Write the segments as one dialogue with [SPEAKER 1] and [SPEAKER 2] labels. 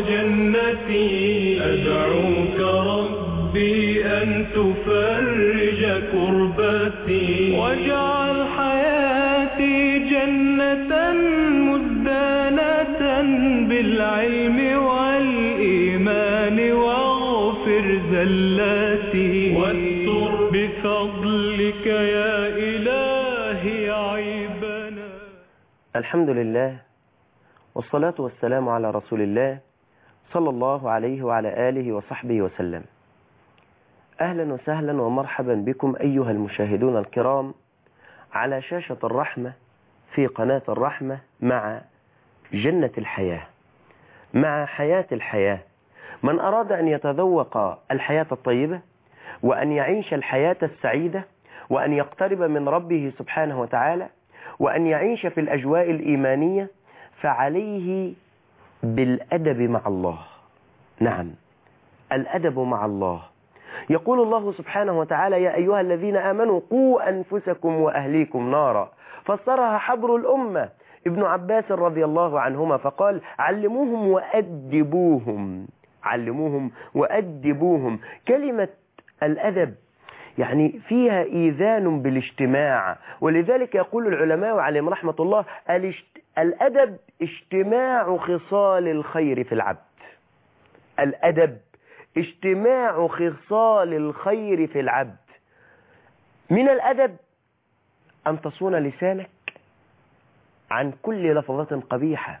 [SPEAKER 1] وجنتي أدعوك ربي أن تفرج كربتي. واجعل حياتي جنة مزدانة بالعلم والإيمان واغفر زلاتي. واستر بفضلك يا إلهي عيبنا.
[SPEAKER 2] الحمد لله والصلاة والسلام على رسول الله صلى الله عليه وعلى آله وصحبه وسلم. أهلا وسهلا ومرحبا بكم أيها المشاهدون الكرام على شاشة الرحمة في قناة الرحمة مع جنة الحياة. مع حياة الحياة. من أراد أن يتذوق الحياة الطيبة وأن يعيش الحياة السعيدة وأن يقترب من ربه سبحانه وتعالى وأن يعيش في الأجواء الإيمانية فعليه بالأدب مع الله. نعم. الأدب مع الله. يقول الله سبحانه وتعالى يا أيها الذين آمنوا قوا أنفسكم وأهليكم نارا. فسرها حبر الأمة ابن عباس رضي الله عنهما فقال علموهم وأدبوهم. علموهم وأدبوهم. كلمة الأدب يعني فيها إيذان بالاجتماع. ولذلك يقول العلماء عليهم رحمة الله الأدب اجتماع خصال الخير في العبد. الأدب اجتماع خصال الخير في العبد. من الأدب أن تصون لسانك عن كل لفظة قبيحة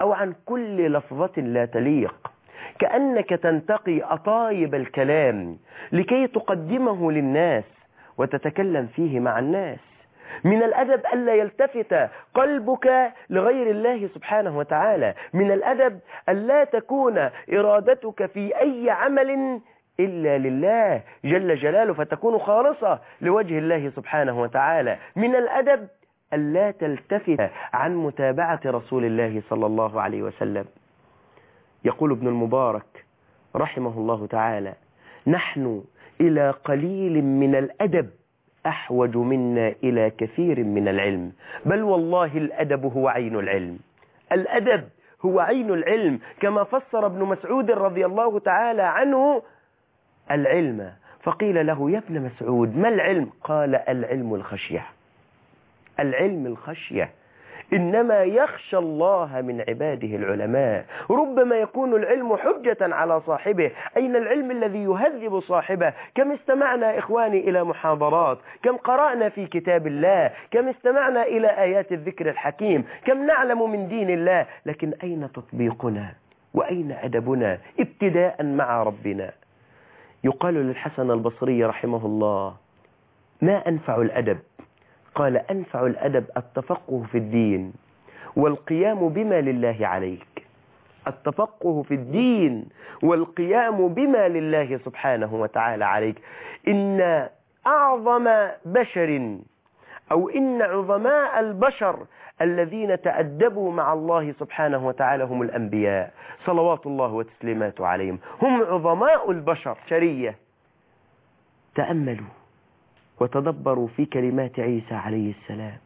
[SPEAKER 2] أو عن كل لفظة لا تليق. كأنك تنتقي أطايب الكلام لكي تقدمه للناس وتتكلم فيه مع الناس. من الأدب ألا يلتفت قلبك لغير الله سبحانه وتعالى. من الأدب ألا تكون إرادتك في أي عمل إلا لله جل جلاله فتكون خالصة لوجه الله سبحانه وتعالى. من الأدب ألا تلتفت عن متابعة رسول الله صلى الله عليه وسلم. يقول ابن المبارك رحمه الله تعالى نحن إلى قليل من الأدب أحوج منا إلى كثير من العلم. بل والله الأدب هو عين العلم. الأدب هو عين العلم. كما فسر ابن مسعود رضي الله تعالى عنه العلم. فقيل له يا ابن مسعود ما العلم؟ قال العلم الخشية. العلم الخشية. إنما يخشى الله من عباده العلماء. ربما يكون العلم حجة على صاحبه. أين العلم الذي يهذب صاحبه؟ كم استمعنا إخواني إلى محاضرات؟ كم قرأنا في كتاب الله؟ كم استمعنا إلى آيات الذكر الحكيم؟ كم نعلم من دين الله؟ لكن أين تطبيقنا؟ وأين أدبنا؟ ابتداء مع ربنا. يقال للحسن البصري رحمه الله ما أنفع الأدب؟ قال أنفع الأدب التفقه في الدين والقيام بما لله عليك. التفقه في الدين والقيام بما لله سبحانه وتعالى عليك. إن أعظم بشر أو إن عظماء البشر الذين تأدبوا مع الله سبحانه وتعالى هم الأنبياء. صلوات الله وتسليماته عليهم. هم عظماء البشر. شرية. تأملوا. وتدبروا في كلمات عيسى عليه السلام.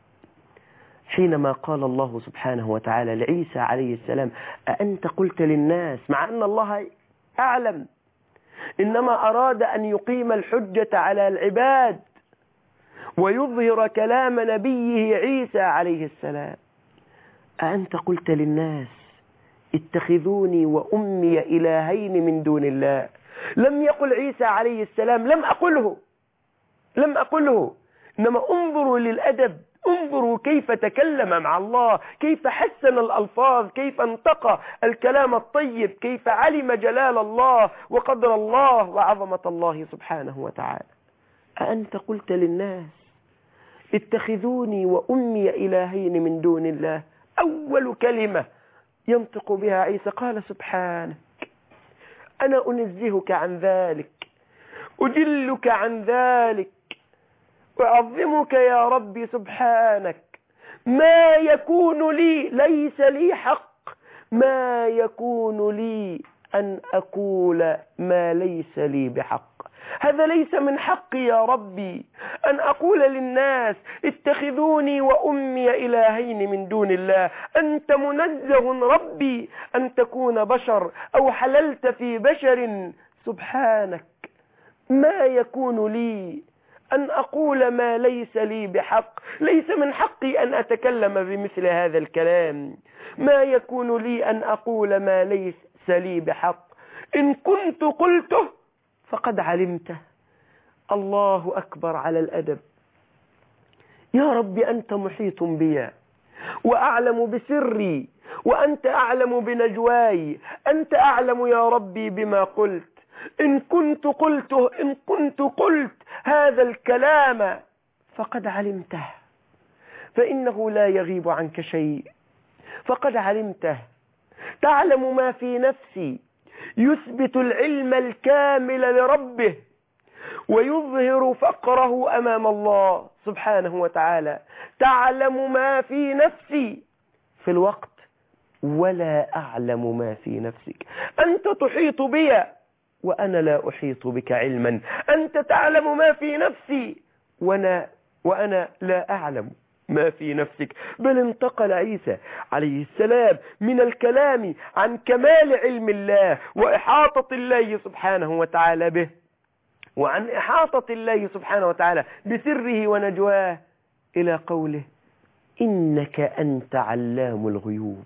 [SPEAKER 2] حينما قال الله سبحانه وتعالى لعيسى عليه السلام أأنت قلت للناس مع أن الله أعلم. إنما أراد أن يقيم الحجة على العباد ويظهر كلام نبيه عيسى عليه السلام. أأنت قلت للناس اتخذوني وأمي إلهين من دون الله. لم يقل عيسى عليه السلام لم أقله. لم أقله. إنما انظروا للأدب انظروا كيف تكلم مع الله كيف حسن الألفاظ كيف انتقى الكلام الطيب كيف علم جلال الله وقدر الله وعظمة الله سبحانه وتعالى. أأنت قلت للناس اتخذوني وأمي إلهين من دون الله. أول كلمة ينطق بها عيسى قال سبحانك. أنا أنزهك عن ذلك أجلك عن ذلك. أعظمك يا ربي سبحانك. ما يكون لي ليس لي حق. ما يكون لي أن أقول ما ليس لي بحق. هذا ليس من حقي يا ربي. أن أقول للناس اتخذوني وأمي إلهين من دون الله. أنت منزه ربي أن تكون بشر أو حللت في بشر. سبحانك. ما يكون لي أن أقول ما ليس لي بحق. ليس من حقي أن أتكلم بمثل هذا الكلام. ما يكون لي أن أقول ما ليس لي بحق. إن كنت قلته فقد علمته. الله أكبر على الأدب. يا رب أنت محيط بي وأعلم بسري وأنت أعلم بنجواي. أنت أعلم يا ربي بما قلت. إن كنت قلته إن كنت قلت هذا الكلام فقد علمته. فإنه لا يغيب عنك شيء. فقد علمته. تعلم ما في نفسي. يثبت العلم الكامل لربه. ويظهر فقره أمام الله سبحانه وتعالى. تعلم ما في نفسي. في الوقت ولا أعلم ما في نفسك. أنت تحيط بي. وأنا لا أحيط بك علما. أنت تعلم ما في نفسي. وأنا, وأنا لا أعلم ما في نفسك. بل انتقل عيسى عليه السلام من الكلام عن كمال علم الله وإحاطة الله سبحانه وتعالى به. وعن إحاطة الله سبحانه وتعالى بسره ونجواه إلى قوله إنك أنت علام الغيوب.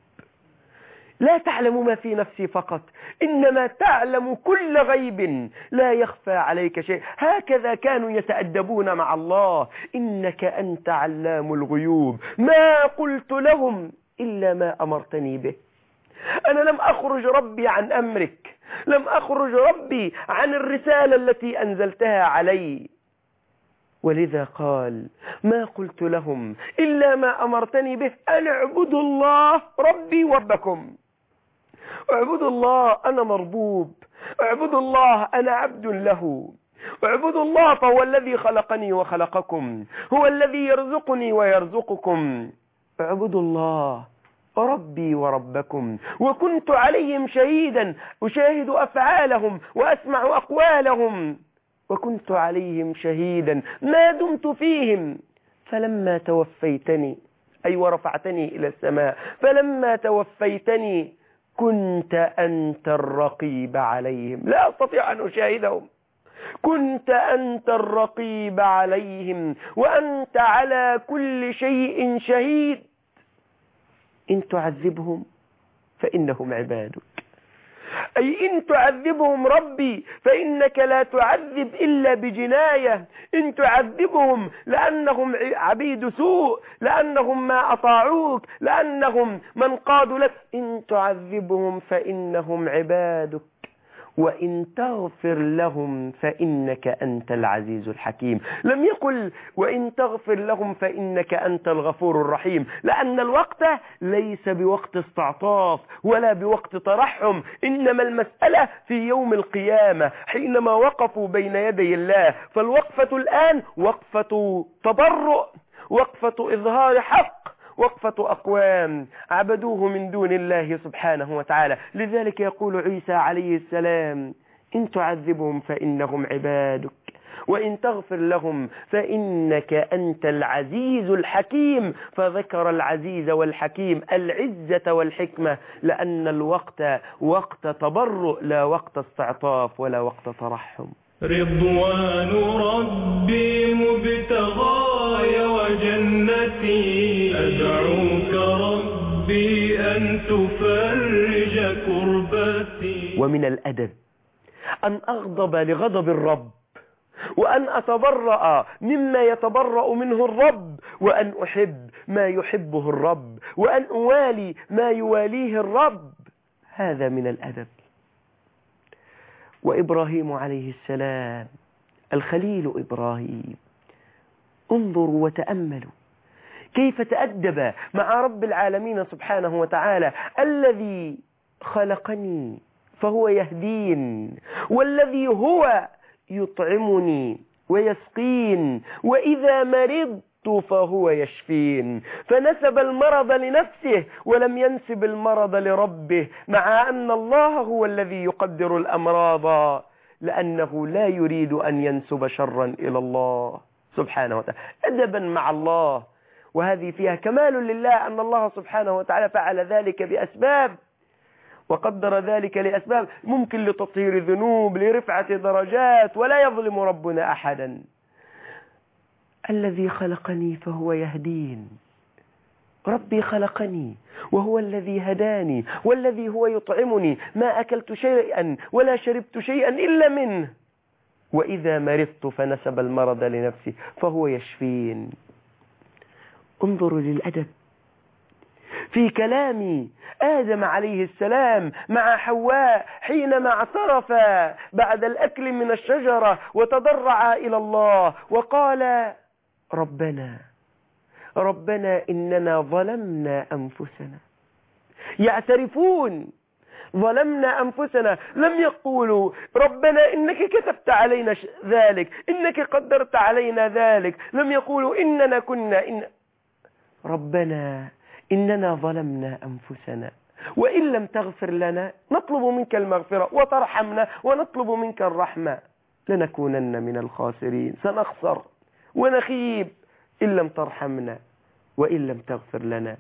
[SPEAKER 2] لا تعلم ما في نفسي فقط إنما تعلم كل غيب. لا يخفى عليك شيء. هكذا كانوا يتأدبون مع الله. إنك أنت علام الغيوب. ما قلت لهم إلا ما أمرتني به. أنا لم أخرج ربي عن أمرك. لم أخرج ربي عن الرسالة التي أنزلتها علي. ولذا قال ما قلت لهم إلا ما أمرتني به أن اعبدوا الله ربي وربكم. اعبدوا الله أنا مربوب. اعبدوا الله أنا عبد له. اعبدوا الله فهو الذي خلقني وخلقكم. هو الذي يرزقني ويرزقكم. اعبدوا الله ربي وربكم. وكنت عليهم شهيدا أشاهد أفعالهم وأسمع أقوالهم. وكنت عليهم شهيدا ما دمت فيهم. فلما توفيتني أي ورفعتني إلى السماء فلما توفيتني كنت أنت الرقيب عليهم. لا أستطيع أن أشاهدهم. كنت أنت الرقيب عليهم وأنت على كل شيء شهيد. إن تعذبهم فإنهم عبادك. أي إن تعذبهم ربي فإنك لا تعذب إلا بجناية. إن تعذبهم لأنهم عبيد سوء لأنهم ما أطاعوك لأنهم من قادوا لك. إن تعذبهم فإنهم عبادك. وإن تغفر لهم فإنك أنت العزيز الحكيم. لم يقل وإن تغفر لهم فإنك أنت الغفور الرحيم لأن الوقت ليس بوقت استعطاف ولا بوقت ترحم إنما المسألة في يوم القيامة حينما وقفوا بين يدي الله. فالوقفة الآن وقفة تبرؤ وقفة إظهار حق. وقفة أقوام عبدوه من دون الله سبحانه وتعالى. لذلك يقول عيسى عليه السلام إن تعذبهم فإنهم عبادك وإن تغفر لهم فإنك أنت العزيز الحكيم. فذكر العزيز والحكيم العزة والحكمة لأن الوقت وقت تبرؤ لا وقت استعطاف ولا وقت ترحم.
[SPEAKER 1] رضوان ربي مبتغاي وجنتي. أدعوك ربي أن تفرج كربتي.
[SPEAKER 2] ومن الأدب أن أغضب لغضب الرب وأن أتبرأ مما يتبرأ منه الرب وأن أحب ما يحبه الرب وأن أوالي ما يواليه الرب. هذا من الأدب. وإبراهيم عليه السلام الخليل إبراهيم. انظروا وتأملوا. كيف تأدب مع رب العالمين سبحانه وتعالى؟ الذي خلقني فهو يهدين والذي هو يطعمني ويسقين وإذا مرضت فهو يشفين. فنسب المرض لنفسه ولم ينسب المرض لربه مع أن الله هو الذي يقدر الأمراض لأنه لا يريد أن ينسب شرا إلى الله. سبحانه وتعالى. أدبا مع الله. وهذه فيها كمال لله أن الله سبحانه وتعالى فعل ذلك بأسباب. وقدر ذلك لأسباب. ممكن لتطهير ذنوب لرفعة درجات ولا يظلم ربنا أحدا. الذي خلقني فهو يهدين. ربي خلقني وهو الذي هداني والذي هو يطعمني. ما أكلت شيئا ولا شربت شيئا إلا منه. وإذا مرضت فنسب المرض لنفسي فهو يشفين. انظروا للأدب. في كلام آدم عليه السلام مع حواء حينما اعترف بعد الأكل من الشجرة وتضرع إلى الله وقال ربنا ربنا إننا ظلمنا أنفسنا. يعترفون ظلمنا أنفسنا. لم يقولوا ربنا إنك كتبت علينا ذلك إنك قدرت علينا ذلك. لم يقولوا إننا كنا إن. ربنا إننا ظلمنا أنفسنا. وإن لم تغفر لنا نطلب منك المغفرة وترحمنا ونطلب منك الرحمة. لنكونن من الخاسرين. سنخسر ونخيب إن لم ترحمنا وإن لم تغفر لنا.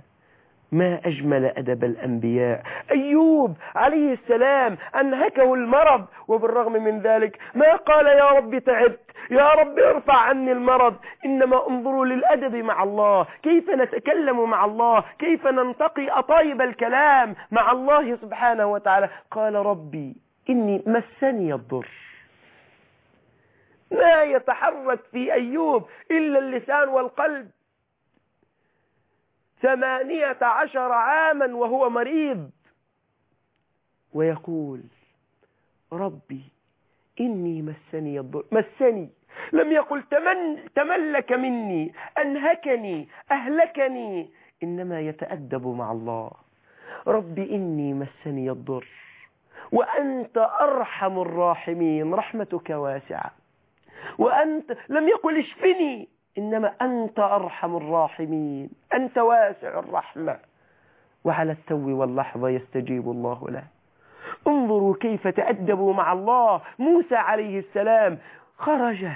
[SPEAKER 2] ما أجمل أدب الأنبياء. أيوب عليه السلام أنهكه المرض وبالرغم من ذلك ما قال يا رب تعبت يا رب ارفع عني المرض. إنما انظروا للأدب مع الله كيف نتكلم مع الله كيف ننتقي أطايب الكلام مع الله سبحانه وتعالى. قال ربي إني مسني الضر. ما يتحرك في أيوب إلا اللسان والقلب. ثمانية عشر عاما وهو مريض. ويقول ربي إني مسني الضر مسني. لم يقل تمن تملك مني أنهكني أهلكني. إنما يتأدب مع الله. ربي إني مسني الضر. وأنت أرحم الراحمين. رحمتك واسعة. وأنت لم يقل اشفني. إنما أنت أرحم الراحمين. أنت واسع الرحمة. وعلى التو واللحظة يستجيب الله له؟ انظروا كيف تأدبوا مع الله. موسى عليه السلام خرج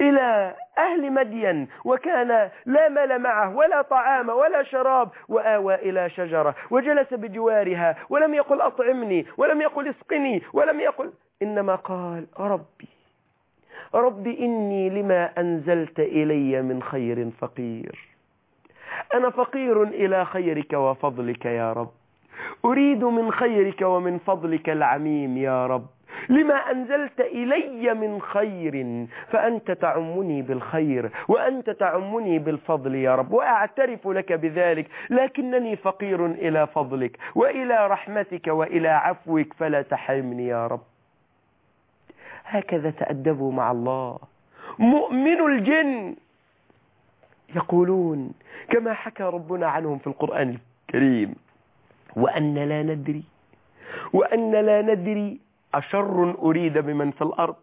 [SPEAKER 2] إلى أهل مدين وكان لا مال معه ولا طعام ولا شراب وآوى إلى شجرة وجلس بجوارها ولم يقل أطعمني ولم يقل اسقني ولم يقل إنما قال ربي رب إني لما أنزلت إلي من خير فقير. أنا فقير إلى خيرك وفضلك يا رب. أريد من خيرك ومن فضلك العميم يا رب. لما أنزلت إلي من خير فأنت تعمني بالخير وأنت تعمني بالفضل يا رب. وأعترف لك بذلك لكنني فقير إلى فضلك وإلى رحمتك وإلى عفوك فلا تحرمني يا رب. هكذا تأدبوا مع الله. مؤمن الجن. يقولون كما حكى ربنا عنهم في القرآن الكريم. وأن لا ندري. وأن لا ندري أشر أريد بمن في الأرض.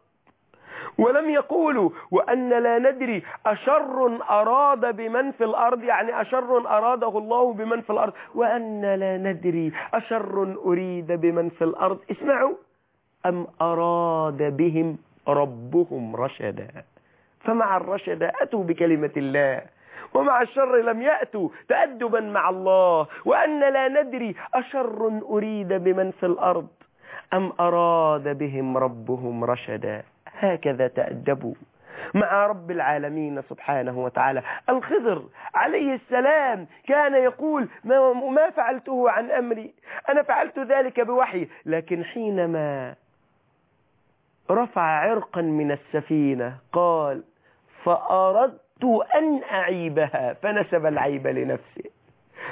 [SPEAKER 2] ولم يقولوا وأن لا ندري أشر أراد بمن في الأرض. يعني أشر أراده الله بمن في الأرض. وأن لا ندري أشر أريد بمن في الأرض. اسمعوا. أم أراد بهم ربهم رشدا؟ فمع الرشد أتوا بكلمة الله ومع الشر لم يأتوا تأدبا مع الله وأن لا ندري أشر أريد بمن في الأرض؟ أم أراد بهم ربهم رشدا؟ هكذا تأدبوا مع رب العالمين سبحانه وتعالى. الخضر عليه السلام كان يقول ما, ما فعلته عن أمري أنا فعلت ذلك بوحي لكن حينما رفع عرقا من السفينة قال فأردت أن أعيبها. فنسب العيب لنفسه.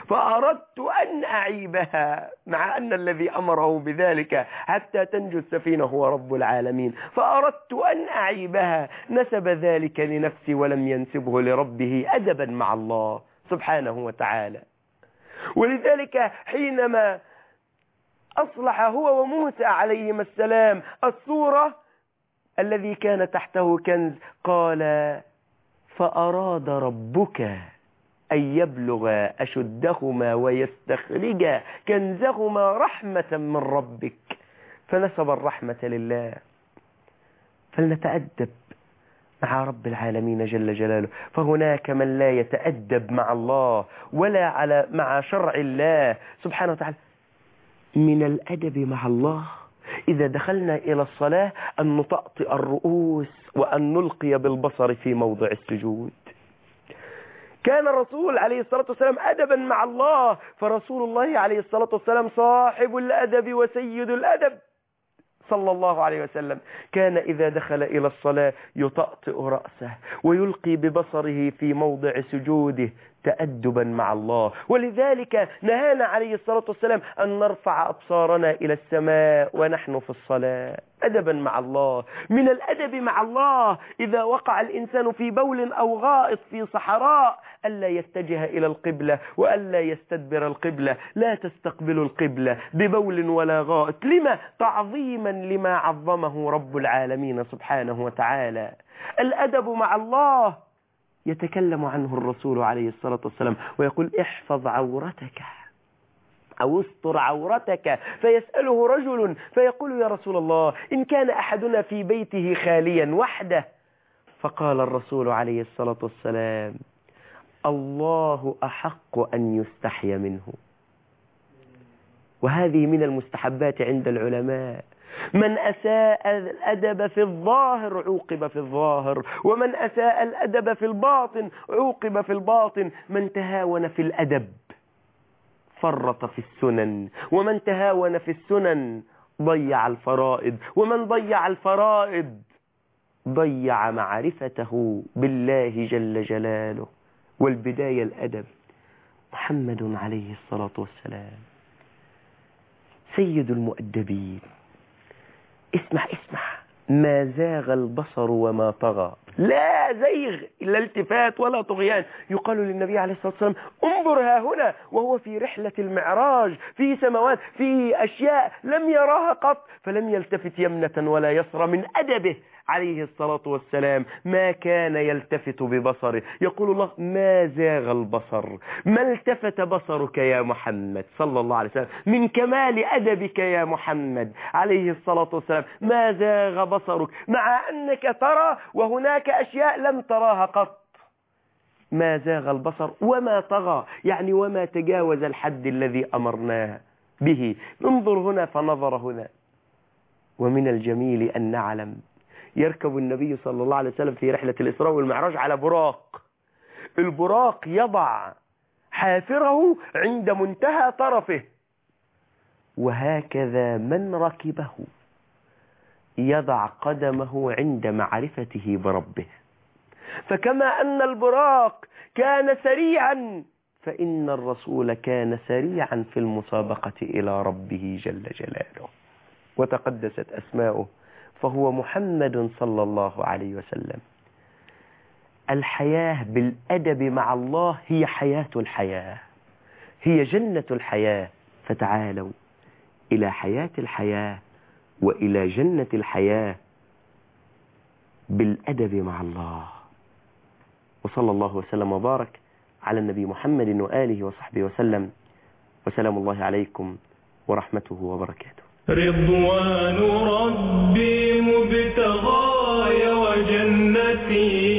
[SPEAKER 2] فأردت أن أعيبها. مع أن الذي أمره بذلك حتى تنجو السفينة هو رب العالمين. فأردت أن أعيبها. نسب ذلك لنفسي ولم ينسبه لربه أدبا مع الله سبحانه وتعالى. ولذلك حينما أصلح هو وموسى عليهما السلام الصورة الذي كان تحته كنز قال فأراد ربك أن يبلغ أشدهما ويستخرج كنزهما رحمة من ربك فنسب الرحمة لله. فلنتأدب مع رب العالمين جل جلاله. فهناك من لا يتأدب مع الله ولا على مع شرع الله سبحانه وتعالى. من الأدب مع الله إذا دخلنا إلى الصلاة أن نطأطئ الرؤوس وأن نلقي بالبصر في موضع السجود. كان الرسول عليه الصلاة والسلام أدبا مع الله فرسول الله عليه الصلاة والسلام صاحب الأدب وسيد الأدب. صلى الله عليه وسلم. كان إذا دخل إلى الصلاة يطأطئ رأسه ويلقي ببصره في موضع سجوده. تأدبا مع الله. ولذلك نهانا عليه الصلاة والسلام أن نرفع أبصارنا إلى السماء ونحن في الصلاة. أدبا مع الله. من الأدب مع الله إذا وقع الإنسان في بول أو غائط في صحراء ألا يتجه إلى القبلة وألا يستدبر القبلة. لا تستقبل القبلة ببول ولا غائط. لما؟ تعظيما لما عظمه رب العالمين سبحانه وتعالى. الأدب مع الله يتكلم عنه الرسول عليه الصلاة والسلام ويقول احفظ عورتك أو استر عورتك فيسأله رجل فيقول يا رسول الله إن كان أحدنا في بيته خاليا وحده فقال الرسول عليه الصلاة والسلام الله أحق أن يستحي منه. وهذه من المستحبات عند العلماء. من أساء الأدب في الظاهر عوقب في الظاهر ومن أساء الأدب في الباطن عوقب في الباطن. من تهاون في الأدب فرط في السنن ومن تهاون في السنن ضيع الفرائض ومن ضيع الفرائض ضيع معرفته بالله جل جلاله. والبداية الأدب محمد عليه الصلاة والسلام. سيد المؤدبين. اسمع اسمع ما زاغ البصر وما طغى. لا زيغ إلا التفات ولا طغيان. يقال للنبي عليه الصلاة والسلام انظر ها هنا وهو في رحلة المعراج في سماوات في أشياء لم يراها قط فلم يلتفت يمنة ولا يسرى من أدبه عليه الصلاة والسلام. ما كان يلتفت ببصره. يقول الله ما زاغ البصر. ما التفت بصرك يا محمد؟ صلى الله عليه وسلم. من كمال أدبك يا محمد عليه الصلاة والسلام. ما زاغ بصرك؟ مع أنك ترى وهناك أشياء لم تراها قط. ما زاغ البصر وما طغى يعني وما تجاوز الحد الذي أمرناه به. انظر هنا فنظر هنا. ومن الجميل أن نعلم. يركب النبي صلى الله عليه وسلم في رحلة الإسراء والمعراج على براق. البراق يضع حافره عند منتهى طرفه. وهكذا من ركبه. يضع قدمه عند معرفته بربه. فكما أن البراق كان سريعا فإن الرسول كان سريعا في المسابقة إلى ربه جل جلاله. وتقدست أسماؤه فهو محمد صلى الله عليه وسلم. الحياة بالأدب مع الله هي حياة الحياة. هي جنة الحياة. فتعالوا إلى حياة الحياة وإلى جنة الحياة بالأدب مع الله. وصلى الله وسلم وبارك على النبي محمد وآله وصحبه وسلم. وسلام الله عليكم ورحمته وبركاته.
[SPEAKER 1] رضوان ربي مبتغاي وجنتي